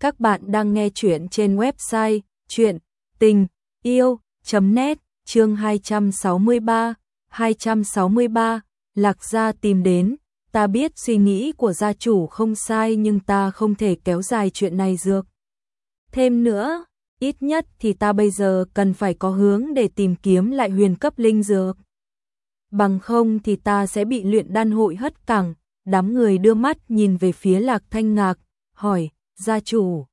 Các bạn đang nghe chuyện trên website chuyện tình yêu.net chương 263, 263, Lạc Gia tìm đến, ta biết suy nghĩ của gia chủ không sai nhưng ta không thể kéo dài chuyện này dược. Thêm nữa, ít nhất thì ta bây giờ cần phải có hướng để tìm kiếm lại huyền cấp linh dược. Bằng không thì ta sẽ bị luyện đan hội hất cẳng, đám người đưa mắt nhìn về phía lạc thanh ngạc, hỏi, gia chủ.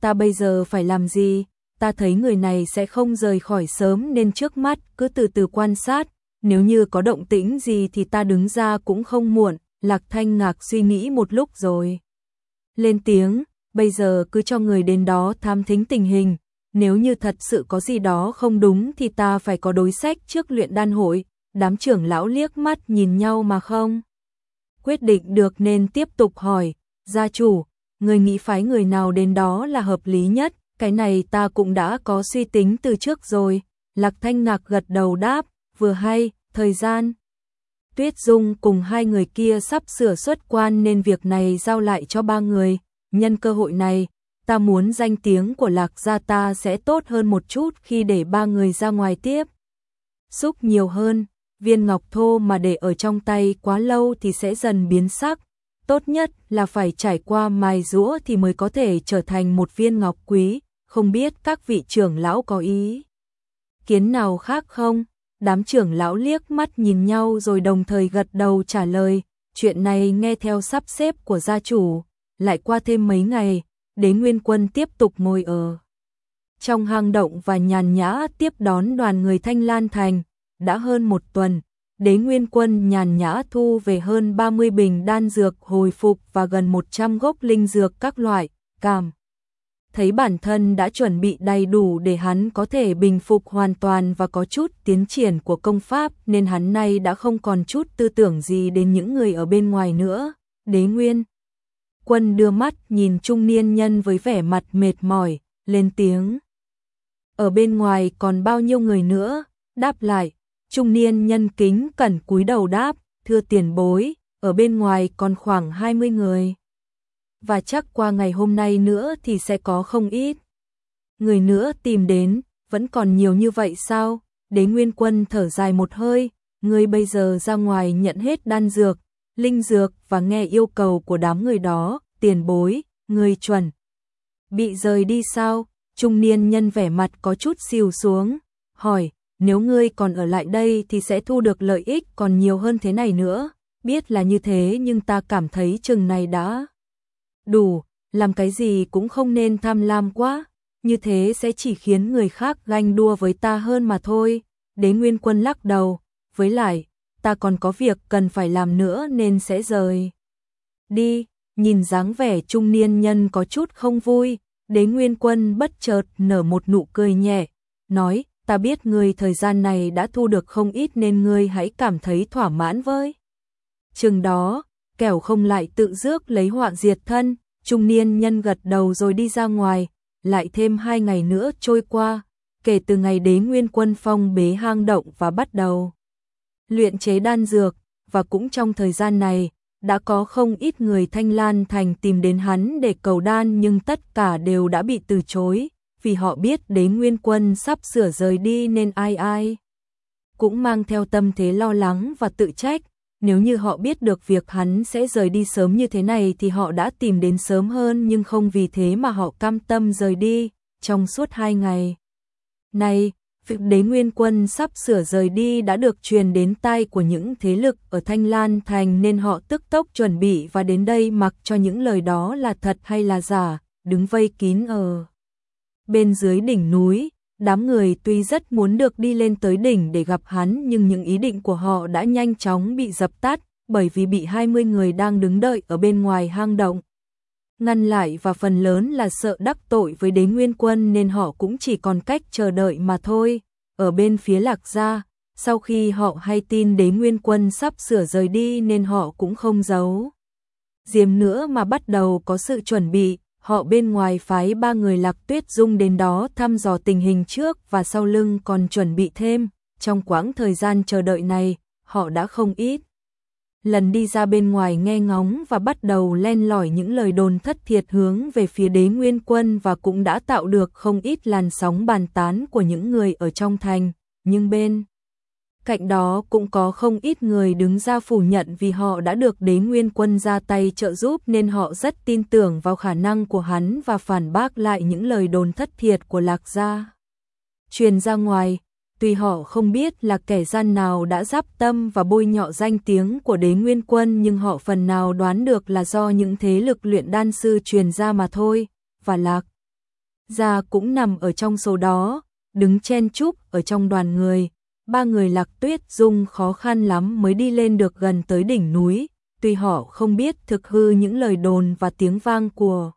Ta bây giờ phải làm gì? Ta thấy người này sẽ không rời khỏi sớm nên trước mắt cứ từ từ quan sát, nếu như có động tĩnh gì thì ta đứng ra cũng không muộn, lạc thanh ngạc suy nghĩ một lúc rồi. Lên tiếng, bây giờ cứ cho người đến đó tham thính tình hình, nếu như thật sự có gì đó không đúng thì ta phải có đối sách trước luyện đan hội, đám trưởng lão liếc mắt nhìn nhau mà không. Quyết định được nên tiếp tục hỏi, gia chủ, người nghĩ phái người nào đến đó là hợp lý nhất, cái này ta cũng đã có suy tính từ trước rồi. Lạc Thanh Ngạc gật đầu đáp, vừa hay, thời gian. Tuyết Dung cùng hai người kia sắp sửa xuất quan nên việc này giao lại cho ba người. Nhân cơ hội này, ta muốn danh tiếng của Lạc gia ta sẽ tốt hơn một chút khi để ba người ra ngoài tiếp. Xúc nhiều hơn, viên ngọc thô mà để ở trong tay quá lâu thì sẽ dần biến sắc, tốt nhất là phải trải qua mài rũa thì mới có thể trở thành một viên ngọc quý, không biết các vị trưởng lão có ý. Kiến nào khác không? Đám trưởng lão liếc mắt nhìn nhau rồi đồng thời gật đầu trả lời, chuyện này nghe theo sắp xếp của gia chủ, lại qua thêm mấy ngày, đế nguyên quân tiếp tục ngồi ở. Trong hang động và nhàn nhã tiếp đón đoàn người Thanh Lan Thành, đã hơn một tuần, đế nguyên quân nhàn nhã thu về hơn 30 bình đan dược hồi phục và gần 100 gốc linh dược các loại, cảm. Thấy bản thân đã chuẩn bị đầy đủ để hắn có thể bình phục hoàn toàn và có chút tiến triển của công pháp nên hắn nay đã không còn chút tư tưởng gì đến những người ở bên ngoài nữa. Đế Nguyên Quân đưa mắt nhìn trung niên nhân với vẻ mặt mệt mỏi, lên tiếng. Ở bên ngoài còn bao nhiêu người nữa? Đáp lại, Trung niên nhân kính cẩn cúi đầu đáp, thưa tiền bối, ở bên ngoài còn khoảng 20 người. Và chắc qua ngày hôm nay nữa thì sẽ có không ít. Người nữa tìm đến, vẫn còn nhiều như vậy sao? Đế Nguyên Quân thở dài một hơi, người bây giờ ra ngoài nhận hết đan dược, linh dược và nghe yêu cầu của đám người đó, tiền bối, người chuẩn. Bị rời đi sao? Trung niên nhân vẻ mặt có chút xìu xuống, hỏi, nếu ngươi còn ở lại đây thì sẽ thu được lợi ích còn nhiều hơn thế này nữa. Biết là như thế nhưng ta cảm thấy chừng này đã đủ, làm cái gì cũng không nên tham lam quá, như thế sẽ chỉ khiến người khác ganh đua với ta hơn mà thôi. Đế Nguyên Quân lắc đầu, với lại, ta còn có việc cần phải làm nữa nên sẽ rời. Đi, nhìn dáng vẻ trung niên nhân có chút không vui, Đế Nguyên Quân bất chợt nở một nụ cười nhẹ, nói, ta biết ngươi thời gian này đã thu được không ít nên ngươi hãy cảm thấy thỏa mãn với. Chừng đó, kẻo không lại tự rước lấy họa diệt thân, trung niên nhân gật đầu rồi đi ra ngoài, lại thêm hai ngày nữa trôi qua, kể từ ngày đế nguyên quân phong bế hang động và bắt đầu luyện chế đan dược, và cũng trong thời gian này, đã có không ít người thanh lan thành tìm đến hắn để cầu đan nhưng tất cả đều đã bị từ chối, vì họ biết đế nguyên quân sắp sửa rời đi nên ai ai cũng mang theo tâm thế lo lắng và tự trách. Nếu như họ biết được việc hắn sẽ rời đi sớm như thế này thì họ đã tìm đến sớm hơn nhưng không vì thế mà họ cam tâm rời đi trong suốt hai ngày. Này, việc đế nguyên quân sắp sửa rời đi đã được truyền đến tai của những thế lực ở Thanh Lan Thành nên họ tức tốc chuẩn bị và đến đây mặc cho những lời đó là thật hay là giả, đứng vây kín ở bên dưới đỉnh núi, đám người tuy rất muốn được đi lên tới đỉnh để gặp hắn nhưng những ý định của họ đã nhanh chóng bị dập tắt bởi vì bị 20 người đang đứng đợi ở bên ngoài hang động. Ngăn lại và phần lớn là sợ đắc tội với đế nguyên quân nên họ cũng chỉ còn cách chờ đợi mà thôi. Ở bên phía lạc gia, sau khi họ hay tin đế nguyên quân sắp sửa rời đi nên họ cũng không giấu. Diêm nữa mà bắt đầu có sự chuẩn bị, họ bên ngoài phái ba người lạc tuyết dung đến đó thăm dò tình hình trước và sau lưng còn chuẩn bị thêm, trong quãng thời gian chờ đợi này, họ đã không ít. lần đi ra bên ngoài nghe ngóng và bắt đầu len lỏi những lời đồn thất thiệt hướng về phía đế nguyên quân và cũng đã tạo được không ít làn sóng bàn tán của những người ở trong thành, nhưng bên cạnh đó cũng có không ít người đứng ra phủ nhận vì họ đã được đế nguyên quân ra tay trợ giúp nên họ rất tin tưởng vào khả năng của hắn và phản bác lại những lời đồn thất thiệt của lạc gia. Truyền ra ngoài, tuy họ không biết là kẻ gian nào đã giáp tâm và bôi nhọ danh tiếng của đế nguyên quân nhưng họ phần nào đoán được là do những thế lực luyện đan sư truyền ra mà thôi, và lạc gia cũng nằm ở trong số đó, đứng chen chúc ở trong đoàn người. Ba người lạc tuyết dung khó khăn lắm mới đi lên được gần tới đỉnh núi, tuy họ không biết thực hư những lời đồn và tiếng vang của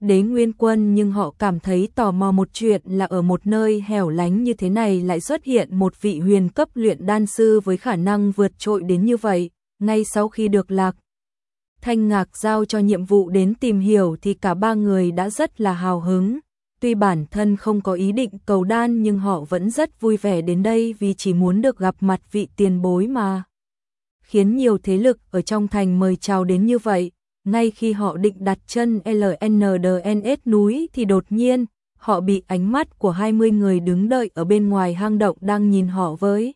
đế nguyên quân nhưng họ cảm thấy tò mò một chuyện là ở một nơi hẻo lánh như thế này lại xuất hiện một vị huyền cấp luyện đan sư với khả năng vượt trội đến như vậy. Ngay sau khi được lạc, Thanh Ngạc giao cho nhiệm vụ đến tìm hiểu thì cả ba người đã rất là hào hứng. Tuy bản thân không có ý định cầu đan nhưng họ vẫn rất vui vẻ đến đây vì chỉ muốn được gặp mặt vị tiền bối mà. Khiến nhiều thế lực ở trong thành mời chào đến như vậy ngay khi họ định đặt chân LNDNS núi thì đột nhiên, họ bị ánh mắt của 20 người đứng đợi ở bên ngoài hang động đang nhìn họ với.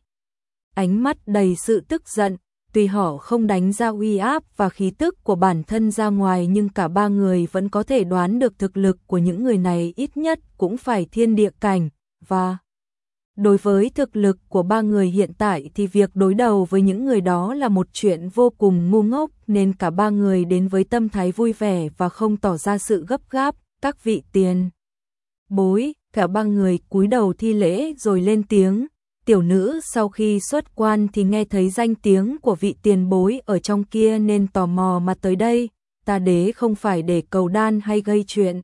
Ánh mắt đầy sự tức giận, tuy họ không đánh ra uy áp và khí tức của bản thân ra ngoài nhưng cả ba người vẫn có thể đoán được thực lực của những người này ít nhất cũng phải thiên địa cảnh, và Đối với thực lực của ba người hiện tại thì việc đối đầu với những người đó là một chuyện vô cùng ngu ngốc nên cả ba người đến với tâm thái vui vẻ và không tỏ ra sự gấp gáp, các vị tiền. Bối, cả ba người cúi đầu thi lễ rồi lên tiếng. Tiểu nữ sau khi xuất quan thì nghe thấy danh tiếng của vị tiền bối ở trong kia nên tò mò mà tới đây, ta đế không phải để cầu đan hay gây chuyện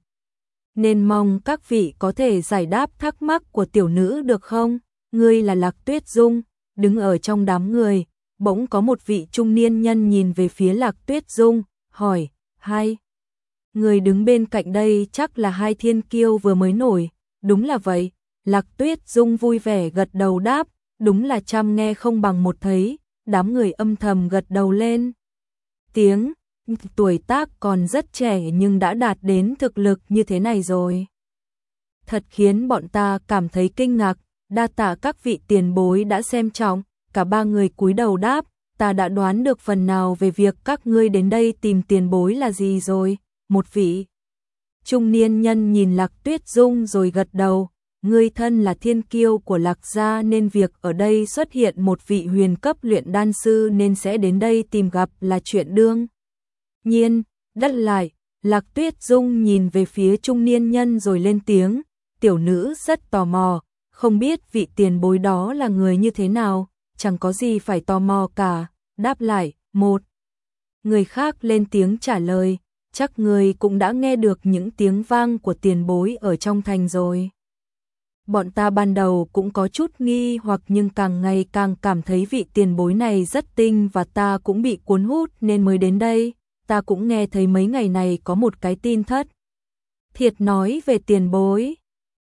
nên mong các vị có thể giải đáp thắc mắc của tiểu nữ được không? Ngươi là Lạc Tuyết Dung, đứng ở trong đám người, bỗng có một vị trung niên nhân nhìn về phía Lạc Tuyết Dung, hỏi, hai. Người đứng bên cạnh đây chắc là hai thiên kiêu vừa mới nổi, đúng là vậy. Lạc Tuyết Dung vui vẻ gật đầu đáp, đúng là trăm nghe không bằng một thấy, đám người âm thầm gật đầu lên. Tiếng, tuổi tác còn rất trẻ nhưng đã đạt đến thực lực như thế này rồi. Thật khiến bọn ta cảm thấy kinh ngạc, đa tạ các vị tiền bối đã xem trọng, cả ba người cúi đầu đáp, ta đã đoán được phần nào về việc các ngươi đến đây tìm tiền bối là gì rồi, một vị. Trung niên nhân nhìn Lạc Tuyết Dung rồi gật đầu, ngươi thân là thiên kiêu của Lạc gia nên việc ở đây xuất hiện một vị huyền cấp luyện đan sư nên sẽ đến đây tìm gặp là chuyện đương nhiên, đắt lại, Lạc Tuyết Dung nhìn về phía trung niên nhân rồi lên tiếng, tiểu nữ rất tò mò, không biết vị tiền bối đó là người như thế nào, chẳng có gì phải tò mò cả, đáp lại, một. Người khác lên tiếng trả lời, chắc người cũng đã nghe được những tiếng vang của tiền bối ở trong thành rồi. Bọn ta ban đầu cũng có chút nghi hoặc nhưng càng ngày càng cảm thấy vị tiền bối này rất tinh và ta cũng bị cuốn hút nên mới đến đây ta cũng nghe thấy mấy ngày này có một cái tin thất. Thiệt nói về tiền bối.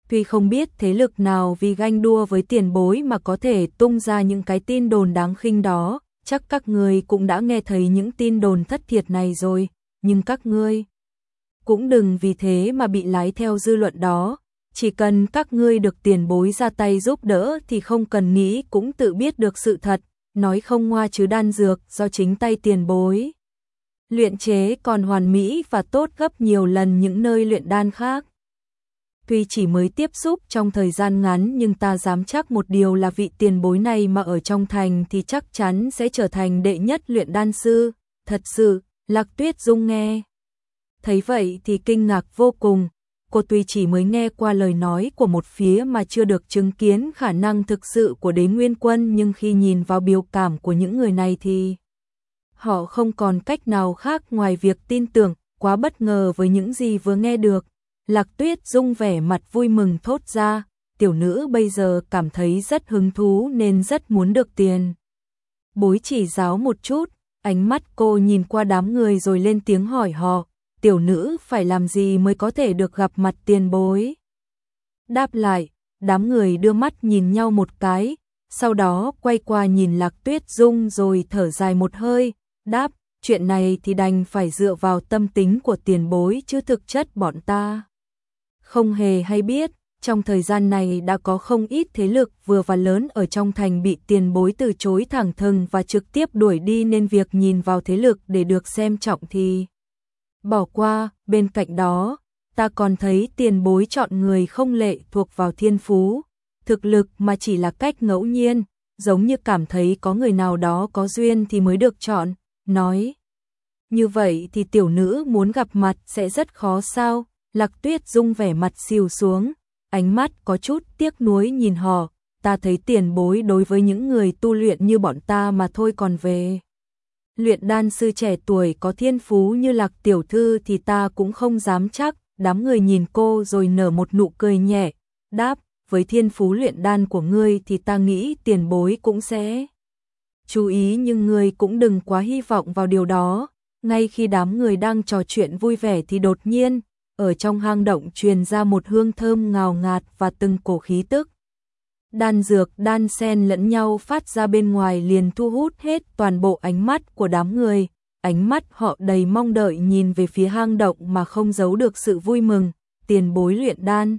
Tuy không biết thế lực nào vì ganh đua với tiền bối mà có thể tung ra những cái tin đồn đáng khinh đó, chắc các ngươi cũng đã nghe thấy những tin đồn thất thiệt này rồi, nhưng các ngươi cũng đừng vì thế mà bị lái theo dư luận đó, chỉ cần các ngươi được tiền bối ra tay giúp đỡ thì không cần nghĩ cũng tự biết được sự thật, nói không ngoa chứ đan dược do chính tay tiền bối luyện chế còn hoàn mỹ và tốt gấp nhiều lần những nơi luyện đan khác. Tuy chỉ mới tiếp xúc trong thời gian ngắn nhưng ta dám chắc một điều là vị tiền bối này mà ở trong thành thì chắc chắn sẽ trở thành đệ nhất luyện đan sư. Thật sự, Lạc Tuyết Dung nghe. Thấy vậy thì kinh ngạc vô cùng, cô tuy chỉ mới nghe qua lời nói của một phía mà chưa được chứng kiến khả năng thực sự của đế nguyên quân nhưng khi nhìn vào biểu cảm của những người này thì họ không còn cách nào khác ngoài việc tin tưởng, quá bất ngờ với những gì vừa nghe được. Lạc Tuyết Dung vẻ mặt vui mừng thốt ra, tiểu nữ bây giờ cảm thấy rất hứng thú nên rất muốn được tiền. Bối chỉ giáo một chút, ánh mắt cô nhìn qua đám người rồi lên tiếng hỏi họ, tiểu nữ phải làm gì mới có thể được gặp mặt tiền bối. Đáp lại, đám người đưa mắt nhìn nhau một cái, sau đó quay qua nhìn Lạc Tuyết Dung rồi thở dài một hơi, Đáp, chuyện này thì đành phải dựa vào tâm tính của tiền bối chứ thực chất bọn ta. Không hề hay biết, trong thời gian này đã có không ít thế lực vừa và lớn ở trong thành bị tiền bối từ chối thẳng thừng và trực tiếp đuổi đi nên việc nhìn vào thế lực để được xem trọng thì bỏ qua, bên cạnh đó, ta còn thấy tiền bối chọn người không lệ thuộc vào thiên phú, thực lực mà chỉ là cách ngẫu nhiên, giống như cảm thấy có người nào đó có duyên thì mới được chọn, nói. Như vậy thì tiểu nữ muốn gặp mặt sẽ rất khó sao, lạc tuyết dung vẻ mặt siêu xuống, ánh mắt có chút tiếc nuối nhìn họ, ta thấy tiền bối đối với những người tu luyện như bọn ta mà thôi còn về. Luyện đan sư trẻ tuổi có thiên phú như lạc tiểu thư thì ta cũng không dám chắc, đám người nhìn cô rồi nở một nụ cười nhẹ, đáp, với thiên phú luyện đan của ngươi thì ta nghĩ tiền bối cũng sẽ chú ý nhưng ngươi cũng đừng quá hy vọng vào điều đó. Ngay khi đám người đang trò chuyện vui vẻ thì đột nhiên, ở trong hang động truyền ra một hương thơm ngào ngạt và từng cổ khí tức. Đan dược đan sen lẫn nhau phát ra bên ngoài liền thu hút hết toàn bộ ánh mắt của đám người, ánh mắt họ đầy mong đợi nhìn về phía hang động mà không giấu được sự vui mừng, tiền bối luyện đan.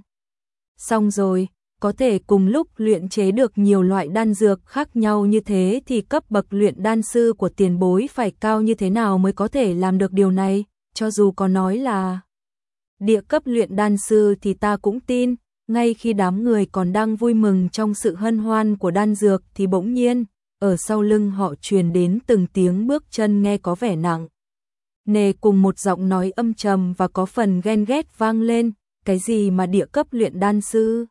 Xong rồi, có thể cùng lúc luyện chế được nhiều loại đan dược khác nhau như thế thì cấp bậc luyện đan sư của tiền bối phải cao như thế nào mới có thể làm được điều này, cho dù có nói là địa cấp luyện đan sư thì ta cũng tin, ngay khi đám người còn đang vui mừng trong sự hân hoan của đan dược thì bỗng nhiên, ở sau lưng họ truyền đến từng tiếng bước chân nghe có vẻ nặng. Nề cùng một giọng nói âm trầm và có phần ghen ghét vang lên, cái gì mà địa cấp luyện đan sư?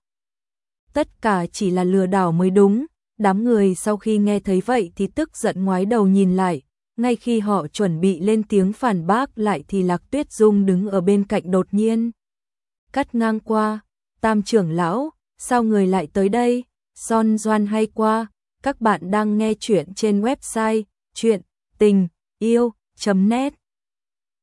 Tất cả chỉ là lừa đảo mới đúng, đám người sau khi nghe thấy vậy thì tức giận ngoái đầu nhìn lại, ngay khi họ chuẩn bị lên tiếng phản bác lại thì Lạc Tuyết Dung đứng ở bên cạnh đột nhiên. Cắt ngang qua, tam trưởng lão, sao người lại tới đây, son doan hay qua, các bạn đang nghe chuyện trên website chuyện tình yêu.net